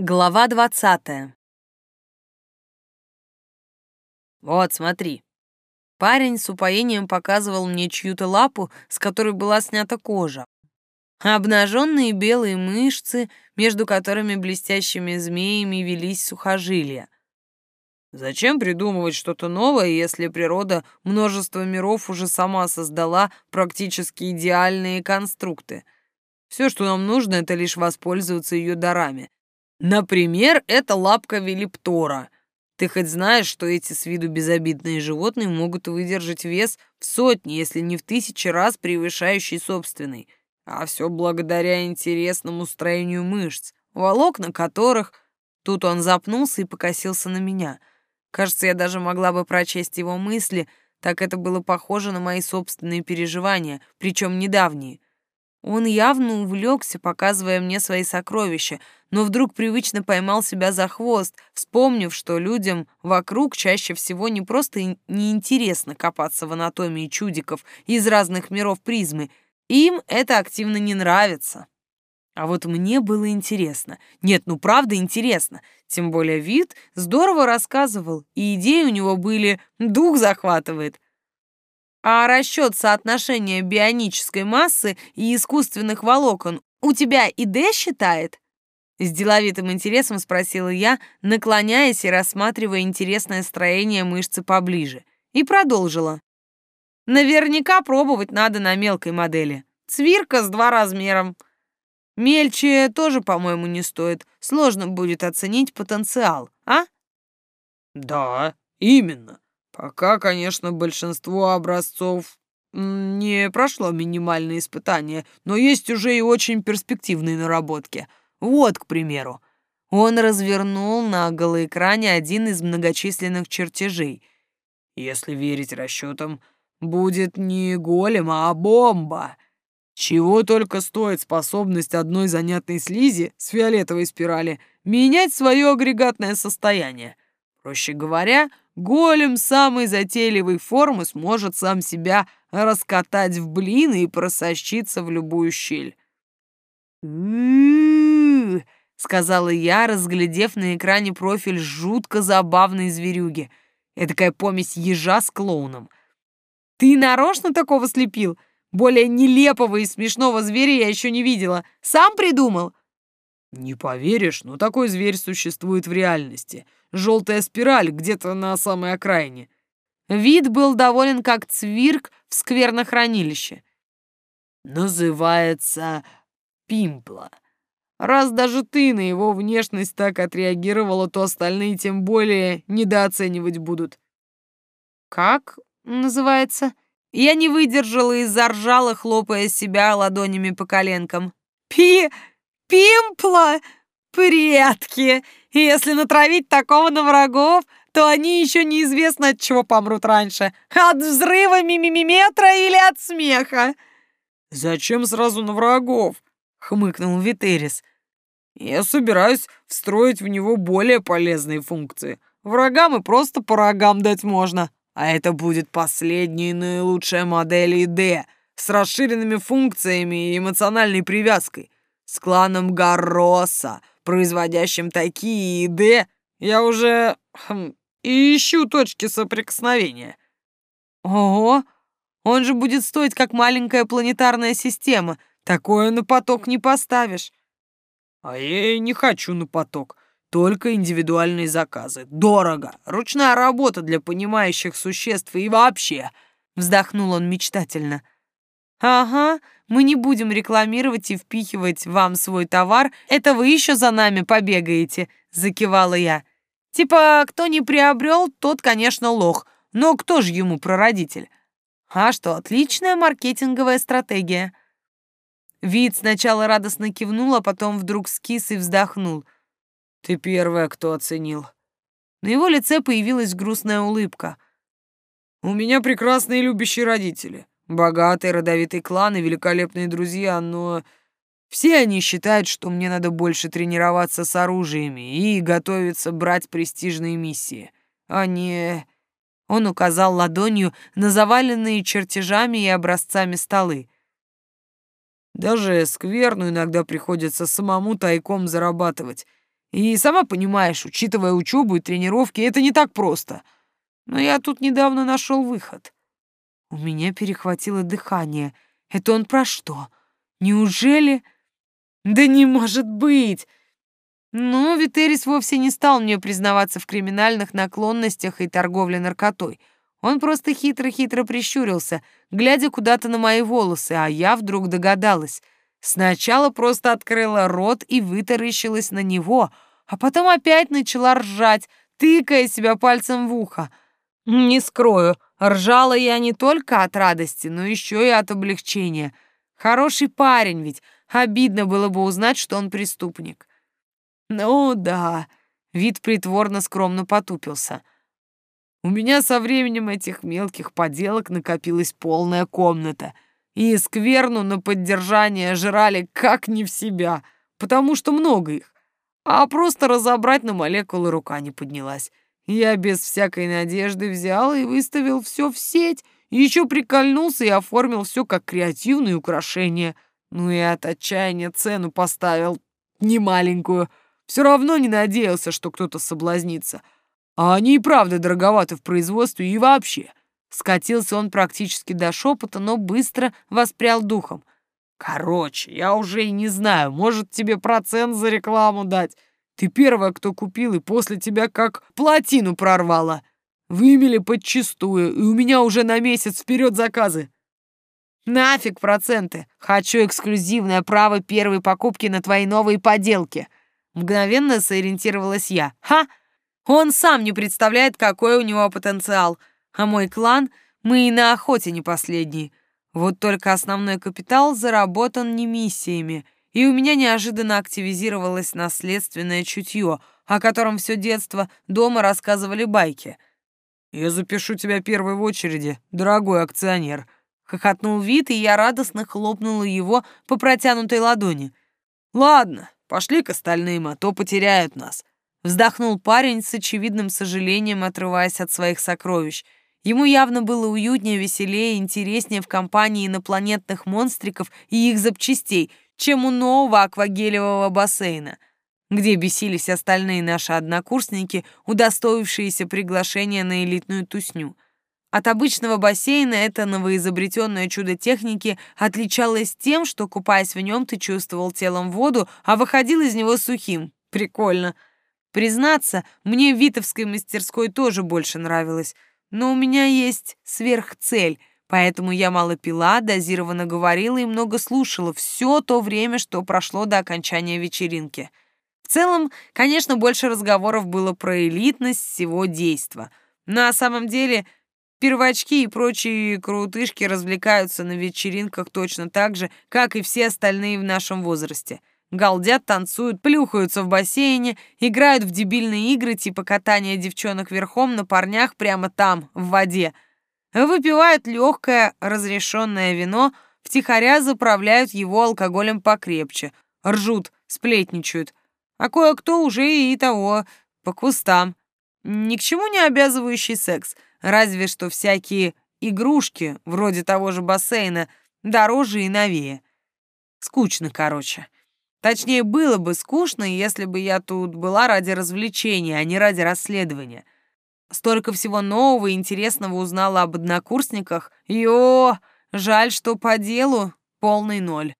Глава двадцатая. Вот, смотри. Парень с упоением показывал мне чью-то лапу, с которой была снята кожа. Обнаженные белые мышцы, между которыми блестящими змеями велись сухожилия. Зачем придумывать что-то новое, если природа множество миров уже сама создала практически идеальные конструкты? Все, что нам нужно, это лишь воспользоваться ее дарами. Например, это лапка Велиптора. Ты хоть знаешь, что эти с виду безобидные животные могут выдержать вес в сотни, если не в тысячи раз превышающий собственный, а все благодаря интересному строению мышц, волокна которых... Тут он запнулся и покосился на меня. Кажется, я даже могла бы прочесть его мысли, так это было похоже на мои собственные переживания, причем недавние. Он явно увлекся, показывая мне свои сокровища, но вдруг привычно поймал себя за хвост, вспомнив, что людям вокруг чаще всего не просто неинтересно копаться в анатомии чудиков из разных миров призмы, им это активно не нравится. А вот мне было интересно. Нет, ну правда интересно. Тем более вид здорово рассказывал, и идеи у него были «дух захватывает». А расчет соотношения бионической массы и искусственных волокон у тебя и Д считает? С деловитым интересом спросила я, наклоняясь и рассматривая интересное строение мышцы поближе. И продолжила. Наверняка пробовать надо на мелкой модели. Цвирка с два размером. Мельче тоже, по-моему, не стоит. Сложно будет оценить потенциал, а? Да, именно. Пока, конечно, большинство образцов не прошло минимальные испытания, но есть уже и очень перспективные наработки. Вот, к примеру. Он развернул на голоэкране один из многочисленных чертежей. Если верить расчетам, будет не голем, а бомба. Чего только стоит способность одной занятной слизи с фиолетовой спирали менять свое агрегатное состояние. Проще говоря, Голем самой затейливой формы сможет сам себя раскатать в блины и просощиться в любую щель. сказала я, разглядев на экране профиль жутко забавной зверюги. Эдакая помесь ежа с клоуном. «Ты нарочно такого слепил? Более нелепого и смешного зверя я еще не видела. Сам придумал?» «Не поверишь, но такой зверь существует в реальности желтая спираль где-то на самой окраине. Вид был доволен как цвирк в сквернохранилище. Называется Пимпла. Раз даже ты на его внешность так отреагировала, то остальные тем более недооценивать будут. Как называется? Я не выдержала и заржала, хлопая себя ладонями по коленкам. Пи... Пимпла! Предки! Если натравить такого на врагов, то они еще неизвестно от чего помрут раньше. От взрыва мимимиметра или от смеха. «Зачем сразу на врагов?» — хмыкнул Витерис. «Я собираюсь встроить в него более полезные функции. Врагам и просто по рогам дать можно. А это будет последняя и наилучшая модель ИД с расширенными функциями и эмоциональной привязкой. С кланом Гарроса, производящим такие еды, я уже хм, ищу точки соприкосновения. Ого, он же будет стоить как маленькая планетарная система. Такое на поток не поставишь. А я и не хочу на поток. Только индивидуальные заказы. Дорого. Ручная работа для понимающих существ и вообще. Вздохнул он мечтательно. Ага, мы не будем рекламировать и впихивать вам свой товар, это вы еще за нами побегаете», — закивала я. «Типа, кто не приобрел, тот, конечно, лох, но кто же ему прародитель?» «А что, отличная маркетинговая стратегия». Вид сначала радостно кивнул, а потом вдруг скис и вздохнул. «Ты первая, кто оценил». На его лице появилась грустная улыбка. «У меня прекрасные любящие родители. Богатый родовитый клан и великолепные друзья, но все они считают, что мне надо больше тренироваться с оружиями и готовиться брать престижные миссии, а не...» Он указал ладонью на заваленные чертежами и образцами столы. «Даже скверну иногда приходится самому тайком зарабатывать. И сама понимаешь, учитывая учебу и тренировки, это не так просто. Но я тут недавно нашел выход. У меня перехватило дыхание. Это он про что? Неужели... Да не может быть! Ну, Витерис вовсе не стал мне признаваться в криминальных наклонностях и торговле наркотой. Он просто хитро-хитро прищурился, глядя куда-то на мои волосы, а я вдруг догадалась. Сначала просто открыла рот и вытаращилась на него, а потом опять начала ржать, тыкая себя пальцем в ухо. Не скрою, ржала я не только от радости, но еще и от облегчения. Хороший парень ведь, обидно было бы узнать, что он преступник. Ну да, вид притворно скромно потупился. У меня со временем этих мелких поделок накопилась полная комната, и скверну на поддержание жрали как не в себя, потому что много их, а просто разобрать на молекулы рука не поднялась. Я без всякой надежды взял и выставил все в сеть, еще прикольнулся и оформил все как креативное украшение. Ну и от отчаяния цену поставил немаленькую — все равно не надеялся, что кто-то соблазнится. А они и правда дороговаты в производстве и вообще. Скатился он практически до шепота, но быстро воспрял духом. Короче, я уже и не знаю, может тебе процент за рекламу дать. Ты первая, кто купил, и после тебя как плотину прорвала. Вымели подчистую, и у меня уже на месяц вперед заказы. Нафиг проценты. Хочу эксклюзивное право первой покупки на твои новые поделки. Мгновенно сориентировалась я. Ха! Он сам не представляет, какой у него потенциал. А мой клан, мы и на охоте не последний. Вот только основной капитал заработан не миссиями, и у меня неожиданно активизировалось наследственное чутье, о котором все детство дома рассказывали байки. «Я запишу тебя первой в очереди, дорогой акционер», — хохотнул вид, и я радостно хлопнула его по протянутой ладони. «Ладно, Пошли к остальным, а то потеряют нас. Вздохнул парень с очевидным сожалением, отрываясь от своих сокровищ. Ему явно было уютнее, веселее, интереснее в компании инопланетных монстриков и их запчастей, чем у нового аквагелевого бассейна, где бесились остальные наши однокурсники, удостоившиеся приглашения на элитную тусню — от обычного бассейна это новоизобретенное чудо техники отличалось тем, что, купаясь в нем, ты чувствовал телом воду, а выходил из него сухим. Прикольно. Признаться, мне в Витовской мастерской тоже больше нравилось. Но у меня есть сверхцель, поэтому я мало пила, дозированно говорила и много слушала все то время, что прошло до окончания вечеринки. В целом, конечно, больше разговоров было про элитность всего действа. На самом деле — Первочки и прочие крутышки развлекаются на вечеринках точно так же, как и все остальные в нашем возрасте. Галдят, танцуют, плюхаются в бассейне, играют в дебильные игры типа катания девчонок верхом на парнях прямо там, в воде. Выпивают легкое разрешенное вино, втихаря заправляют его алкоголем покрепче, ржут, сплетничают. А кое-кто уже и того, по кустам. Ни к чему не обязывающий секс — Разве что всякие игрушки, вроде того же бассейна, дороже и новее. Скучно, короче. Точнее, было бы скучно, если бы я тут была ради развлечения, а не ради расследования. Столько всего нового и интересного узнала об однокурсниках. Йо, жаль, что по делу полный ноль.